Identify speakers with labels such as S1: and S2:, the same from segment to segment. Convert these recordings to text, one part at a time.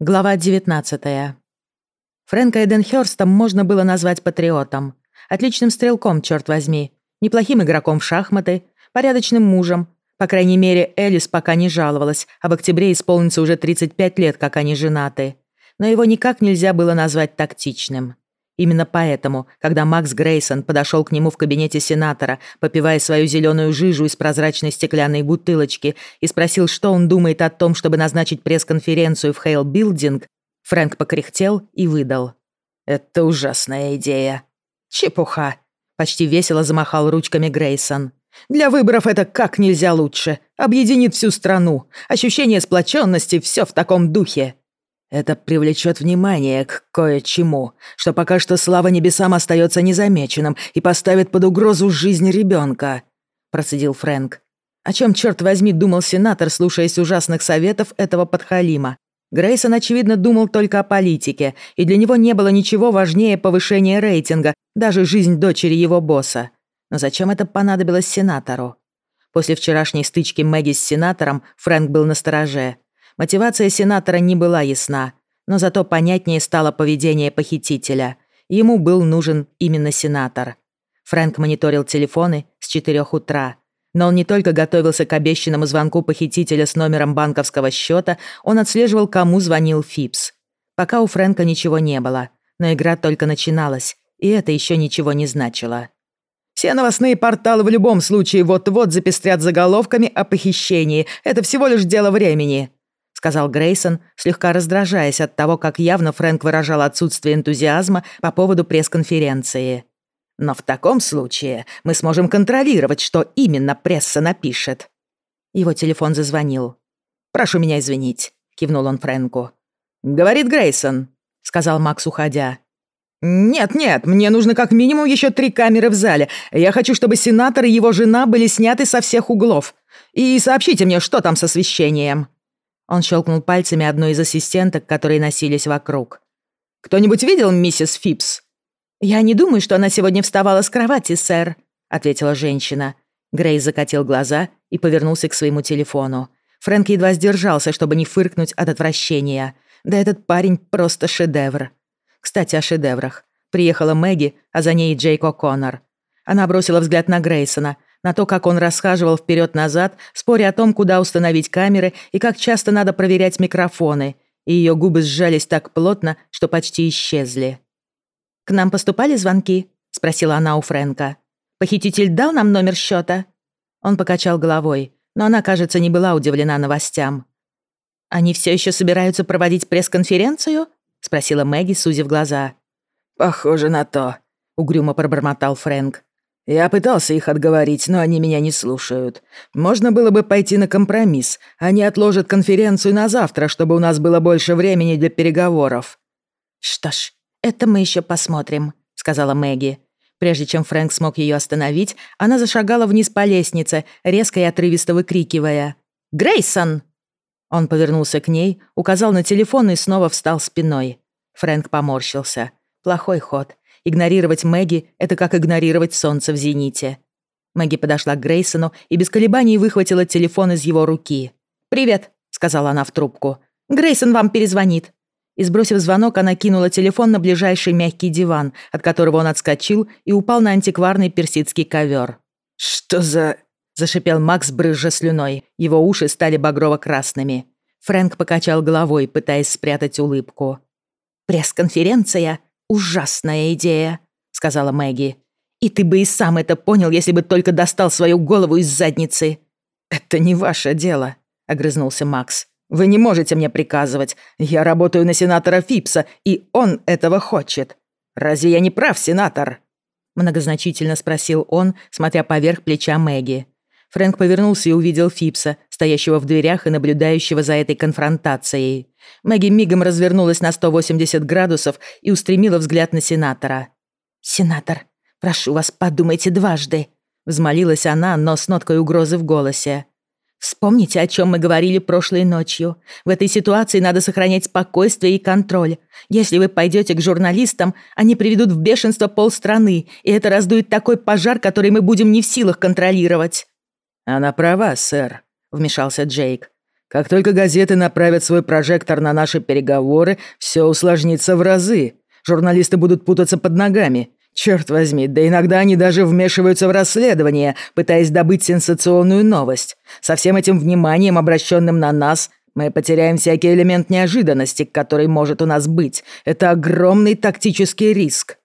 S1: Глава 19. Фрэнка Эденхёрстом можно было назвать патриотом. Отличным стрелком, черт возьми. Неплохим игроком в шахматы, порядочным мужем. По крайней мере, Элис пока не жаловалась, а в октябре исполнится уже 35 лет, как они женаты. Но его никак нельзя было назвать тактичным. Именно поэтому, когда Макс Грейсон подошел к нему в кабинете сенатора, попивая свою зеленую жижу из прозрачной стеклянной бутылочки, и спросил, что он думает о том, чтобы назначить пресс-конференцию в Хейл Билдинг, Фрэнк покряхтел и выдал. «Это ужасная идея». «Чепуха», — почти весело замахал ручками Грейсон. «Для выборов это как нельзя лучше. Объединит всю страну. Ощущение сплоченности, все в таком духе». Это привлечет внимание к кое-чему, что пока что слава небесам остается незамеченным и поставит под угрозу жизнь ребенка, процедил Фрэнк. О чем, черт возьми, думал сенатор, слушаясь ужасных советов этого подхалима? Грейсон, очевидно, думал только о политике, и для него не было ничего важнее повышения рейтинга, даже жизнь дочери его босса. Но зачем это понадобилось сенатору? После вчерашней стычки Мэгги с сенатором Фрэнк был настороже. Мотивация сенатора не была ясна, но зато понятнее стало поведение похитителя. Ему был нужен именно сенатор. Фрэнк мониторил телефоны с 4 утра. Но он не только готовился к обещанному звонку похитителя с номером банковского счета, он отслеживал, кому звонил Фипс. Пока у Фрэнка ничего не было, но игра только начиналась, и это еще ничего не значило. Все новостные порталы в любом случае вот-вот запестрят заголовками о похищении. Это всего лишь дело времени сказал Грейсон, слегка раздражаясь от того, как явно Фрэнк выражал отсутствие энтузиазма по поводу пресс-конференции. «Но в таком случае мы сможем контролировать, что именно пресса напишет». Его телефон зазвонил. «Прошу меня извинить», — кивнул он Фрэнку. «Говорит Грейсон», — сказал Макс, уходя. «Нет-нет, мне нужно как минимум еще три камеры в зале. Я хочу, чтобы сенатор и его жена были сняты со всех углов. И сообщите мне, что там с освещением». Он щелкнул пальцами одной из ассистенток, которые носились вокруг. «Кто-нибудь видел миссис Фипс?» «Я не думаю, что она сегодня вставала с кровати, сэр», — ответила женщина. Грей закатил глаза и повернулся к своему телефону. Фрэнк едва сдержался, чтобы не фыркнуть от отвращения. Да этот парень просто шедевр. Кстати, о шедеврах. Приехала Мэгги, а за ней Джейк О'Коннор. Она бросила взгляд на Грейсона, на то, как он расхаживал вперед-назад, споря о том, куда установить камеры и как часто надо проверять микрофоны, и ее губы сжались так плотно, что почти исчезли. «К нам поступали звонки?» — спросила она у Фрэнка. «Похититель дал нам номер счета?» Он покачал головой, но она, кажется, не была удивлена новостям. «Они все еще собираются проводить пресс-конференцию?» — спросила Мэгги, сузив глаза. «Похоже на то», — угрюмо пробормотал Фрэнк. Я пытался их отговорить, но они меня не слушают. Можно было бы пойти на компромисс. Они отложат конференцию на завтра, чтобы у нас было больше времени для переговоров». «Что ж, это мы еще посмотрим», — сказала Мэгги. Прежде чем Фрэнк смог ее остановить, она зашагала вниз по лестнице, резко и отрывисто выкрикивая. «Грейсон!» Он повернулся к ней, указал на телефон и снова встал спиной. Фрэнк поморщился. Плохой ход. Игнорировать Мэгги — это как игнорировать солнце в зените. Мэгги подошла к Грейсону и без колебаний выхватила телефон из его руки. «Привет», — сказала она в трубку. «Грейсон вам перезвонит». И сбросив звонок, она кинула телефон на ближайший мягкий диван, от которого он отскочил и упал на антикварный персидский ковер. «Что за...» — зашипел Макс, брызжа слюной. Его уши стали багрово-красными. Фрэнк покачал головой, пытаясь спрятать улыбку. «Пресс-конференция «Ужасная идея», — сказала Мэгги. «И ты бы и сам это понял, если бы только достал свою голову из задницы». «Это не ваше дело», — огрызнулся Макс. «Вы не можете мне приказывать. Я работаю на сенатора Фипса, и он этого хочет. Разве я не прав, сенатор?» Многозначительно спросил он, смотря поверх плеча Мэгги. Фрэнк повернулся и увидел Фипса, стоящего в дверях и наблюдающего за этой конфронтацией. Мэгги мигом развернулась на 180 градусов и устремила взгляд на сенатора. «Сенатор, прошу вас, подумайте дважды», — взмолилась она, но с ноткой угрозы в голосе. «Вспомните, о чем мы говорили прошлой ночью. В этой ситуации надо сохранять спокойствие и контроль. Если вы пойдете к журналистам, они приведут в бешенство полстраны, и это раздует такой пожар, который мы будем не в силах контролировать». «Она права, сэр», — вмешался Джейк.
S2: Как только газеты направят свой прожектор на наши переговоры, все усложнится в разы. Журналисты будут путаться под ногами. Черт возьми, да иногда они даже вмешиваются в расследование, пытаясь добыть сенсационную новость. Со всем этим вниманием, обращенным на нас, мы потеряем всякий элемент неожиданности, который может у нас быть. Это огромный тактический риск.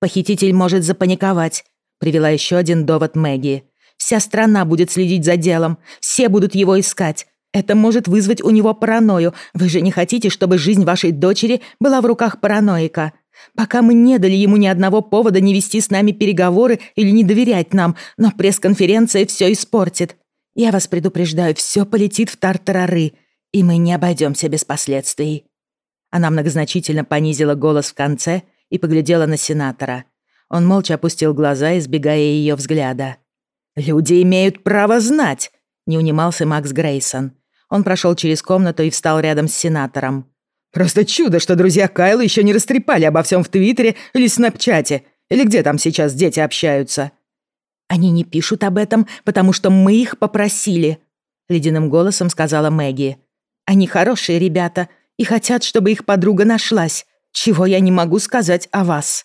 S1: Похититель может запаниковать, привела еще один довод Мэгги. Вся страна будет следить за делом, все будут его искать. Это может вызвать у него паранойю. Вы же не хотите, чтобы жизнь вашей дочери была в руках параноика. Пока мы не дали ему ни одного повода не вести с нами переговоры или не доверять нам, но пресс-конференция все испортит. Я вас предупреждаю, все полетит в тартарары, и мы не обойдемся без последствий». Она многозначительно понизила голос в конце и поглядела на сенатора. Он молча опустил глаза, избегая ее взгляда. «Люди имеют право знать!» — не унимался Макс Грейсон. Он прошел через комнату и встал рядом с сенатором. Просто чудо, что друзья Кайла еще не растрепали обо всем в Твиттере или Снапчате, или где там сейчас дети общаются. Они не пишут об этом, потому что мы их попросили, ледяным голосом сказала Мэгги. Они хорошие ребята и хотят, чтобы их подруга нашлась, чего я не могу сказать о вас.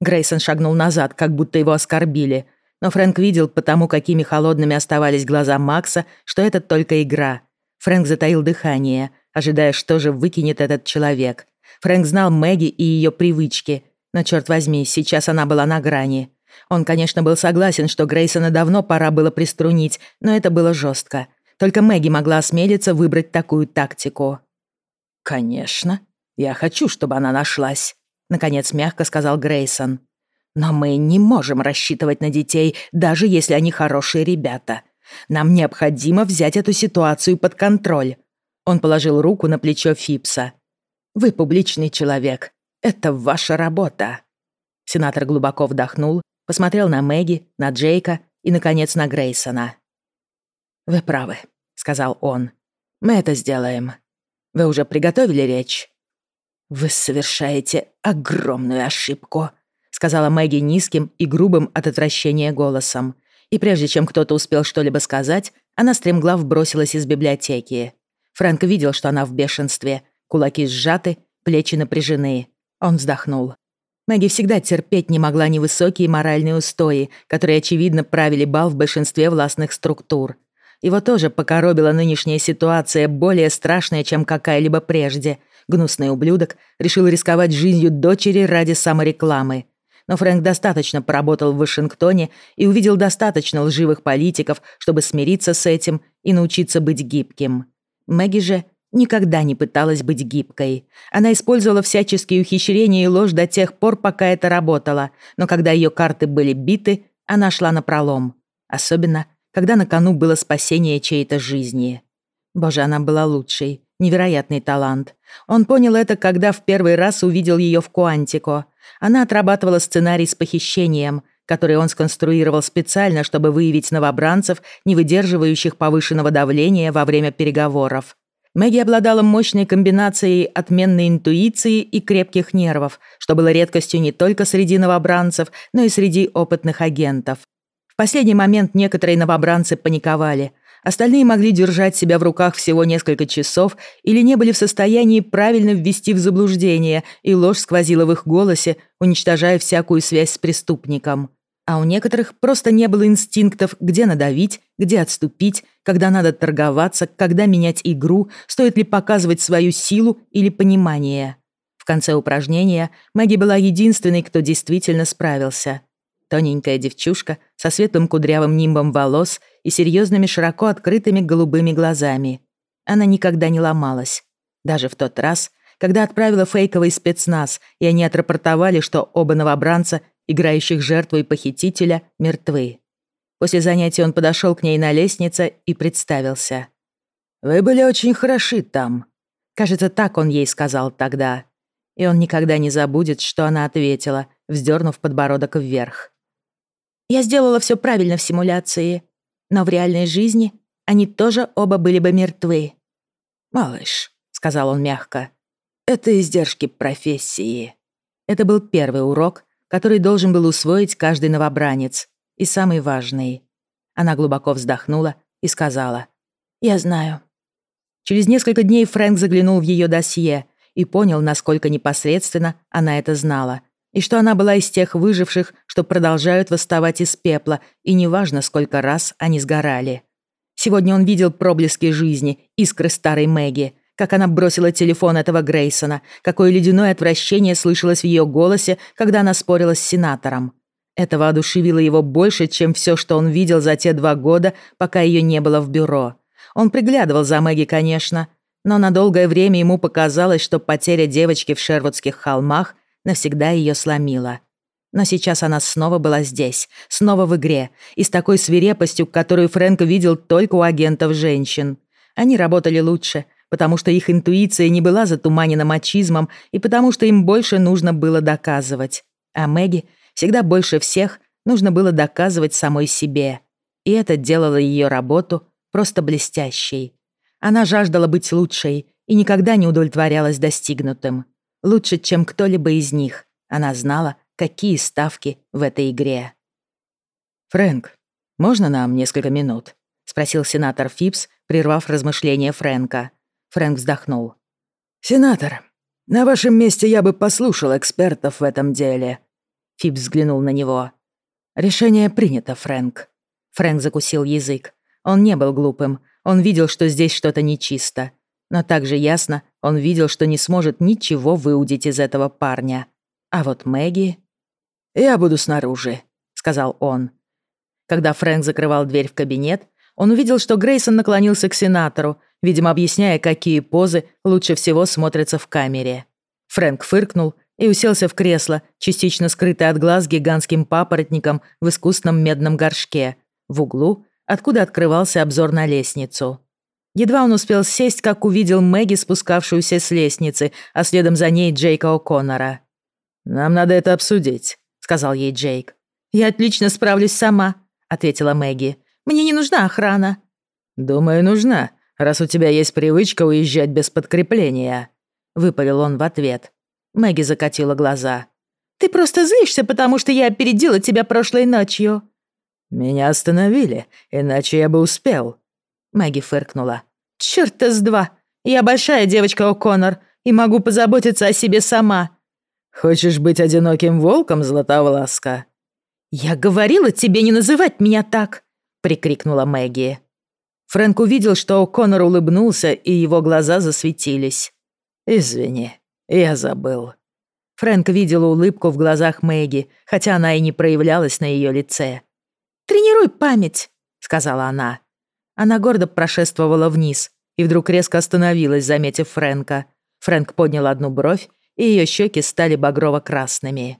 S1: Грейсон шагнул назад, как будто его оскорбили, но Фрэнк видел потому, какими холодными оставались глаза Макса, что это только игра. Фрэнк затаил дыхание — ожидая, что же выкинет этот человек. Фрэнк знал Мэгги и ее привычки, но, черт возьми, сейчас она была на грани. Он, конечно, был согласен, что Грейсона давно пора было приструнить, но это было жестко. Только Мэгги могла осмелиться выбрать такую тактику. «Конечно, я хочу, чтобы она нашлась», — наконец мягко сказал Грейсон. «Но мы не можем рассчитывать на детей, даже если они хорошие ребята. Нам необходимо взять эту ситуацию под контроль. Он положил руку на плечо Фипса. «Вы публичный человек. Это ваша работа». Сенатор глубоко вдохнул, посмотрел на Мэгги, на Джейка и, наконец, на Грейсона. «Вы правы», — сказал он. «Мы это сделаем. Вы уже приготовили речь?» «Вы совершаете огромную ошибку», — сказала Мэгги низким и грубым от отвращения голосом. И прежде чем кто-то успел что-либо сказать, она стремглав бросилась из библиотеки. Фрэнк видел, что она в бешенстве. Кулаки сжаты, плечи напряжены. Он вздохнул. Мэгги всегда терпеть не могла невысокие моральные устои, которые, очевидно, правили бал в большинстве властных структур. Его тоже покоробила нынешняя ситуация, более страшная, чем какая-либо прежде. Гнусный ублюдок решил рисковать жизнью дочери ради саморекламы. Но Фрэнк достаточно поработал в Вашингтоне и увидел достаточно лживых политиков, чтобы смириться с этим и научиться быть гибким. Мэгги же никогда не пыталась быть гибкой. Она использовала всяческие ухищрения и ложь до тех пор, пока это работало, но когда ее карты были биты, она шла на пролом. Особенно, когда на кону было спасение чьей-то жизни. Боже, она была лучшей. Невероятный талант. Он понял это, когда в первый раз увидел ее в Куантико. Она отрабатывала сценарий с похищением, который он сконструировал специально, чтобы выявить новобранцев, не выдерживающих повышенного давления во время переговоров. Мэгги обладала мощной комбинацией отменной интуиции и крепких нервов, что было редкостью не только среди новобранцев, но и среди опытных агентов. В последний момент некоторые новобранцы паниковали. Остальные могли держать себя в руках всего несколько часов или не были в состоянии правильно ввести в заблуждение, и ложь сквозила в их голосе, уничтожая всякую связь с преступником а у некоторых просто не было инстинктов, где надавить, где отступить, когда надо торговаться, когда менять игру, стоит ли показывать свою силу или понимание. В конце упражнения Мэгги была единственной, кто действительно справился. Тоненькая девчушка со светлым кудрявым нимбом волос и серьезными широко открытыми голубыми глазами. Она никогда не ломалась. Даже в тот раз, когда отправила фейковый спецназ, и они отрапортовали, что оба новобранца играющих жертву и похитителя, мертвы. После занятия он подошел к ней на лестнице и представился. «Вы были очень хороши там». Кажется, так он ей сказал тогда. И он никогда не забудет, что она ответила, вздернув подбородок вверх. «Я сделала все правильно в симуляции, но в реальной жизни они тоже оба были бы мертвы». «Малыш», — сказал он мягко, — «это издержки профессии». Это был первый урок, который должен был усвоить каждый новобранец, и самый важный. Она глубоко вздохнула и сказала, «Я знаю». Через несколько дней Фрэнк заглянул в ее досье и понял, насколько непосредственно она это знала, и что она была из тех выживших, что продолжают восставать из пепла, и неважно, сколько раз они сгорали. Сегодня он видел проблески жизни, искры старой Мэгги, как она бросила телефон этого Грейсона, какое ледяное отвращение слышалось в ее голосе, когда она спорила с сенатором. Это воодушевило его больше, чем все, что он видел за те два года, пока ее не было в бюро. Он приглядывал за Мэгги, конечно, но на долгое время ему показалось, что потеря девочки в Шервудских холмах навсегда ее сломила. Но сейчас она снова была здесь, снова в игре, и с такой свирепостью, которую Фрэнк видел только у агентов женщин. Они работали лучше, потому что их интуиция не была затуманена мачизмом и потому что им больше нужно было доказывать. А Мэгги всегда больше всех нужно было доказывать самой себе. И это делало ее работу просто блестящей. Она жаждала быть лучшей и никогда не удовлетворялась достигнутым. Лучше, чем кто-либо из них. Она знала, какие ставки в этой игре.
S2: «Фрэнк, можно нам несколько минут?» — спросил сенатор Фипс, прервав размышления Фрэнка. Фрэнк вздохнул. «Сенатор, на вашем месте я бы послушал экспертов в этом деле». Фипс взглянул на него. «Решение принято, Фрэнк». Фрэнк закусил язык. Он не был глупым. Он видел, что здесь что-то нечисто. Но также ясно, он видел, что не сможет ничего выудить из этого парня. А вот Мэгги... «Я буду снаружи», — сказал он. Когда Фрэнк закрывал дверь в кабинет, он увидел, что Грейсон наклонился к сенатору, видимо, объясняя, какие позы лучше всего смотрятся в камере. Фрэнк фыркнул и уселся в кресло, частично скрытое от глаз гигантским папоротником в искусном медном горшке, в углу, откуда открывался обзор на лестницу. Едва он успел сесть, как увидел Мэгги, спускавшуюся с лестницы, а следом за ней Джейка О'Коннора. «Нам надо это обсудить», сказал ей Джейк. «Я отлично справлюсь сама», — ответила Мэгги. «Мне не нужна охрана». «Думаю, нужна, раз у тебя есть привычка уезжать без подкрепления», — выпалил он в ответ. Мэгги закатила глаза. «Ты просто злишься, потому что я опередила тебя прошлой ночью». «Меня остановили, иначе я бы успел», — Мэгги фыркнула. «Чёрт-то с два! Я большая девочка О'Коннор и могу позаботиться о себе сама. «Хочешь быть одиноким волком, Златовласка?» «Я говорила тебе не называть меня так!» — прикрикнула Мэгги. Фрэнк увидел, что О'Коннор улыбнулся, и его глаза засветились. «Извини, я забыл». Фрэнк видел улыбку в глазах Мэгги, хотя она и не проявлялась на ее лице. «Тренируй память», — сказала она. Она гордо прошествовала вниз и вдруг резко остановилась, заметив Фрэнка. Фрэнк поднял одну бровь и ее щеки стали багрово-красными.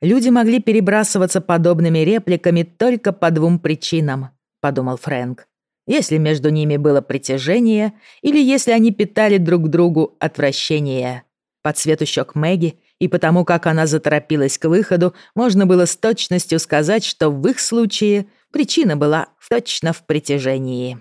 S2: Люди могли перебрасываться подобными репликами только по двум причинам, подумал Фрэнк. Если между ними было притяжение, или если они питали друг другу отвращение. По цвету щек Мэгги и потому, как она заторопилась к выходу, можно было с точностью сказать, что в их случае причина была точно в притяжении.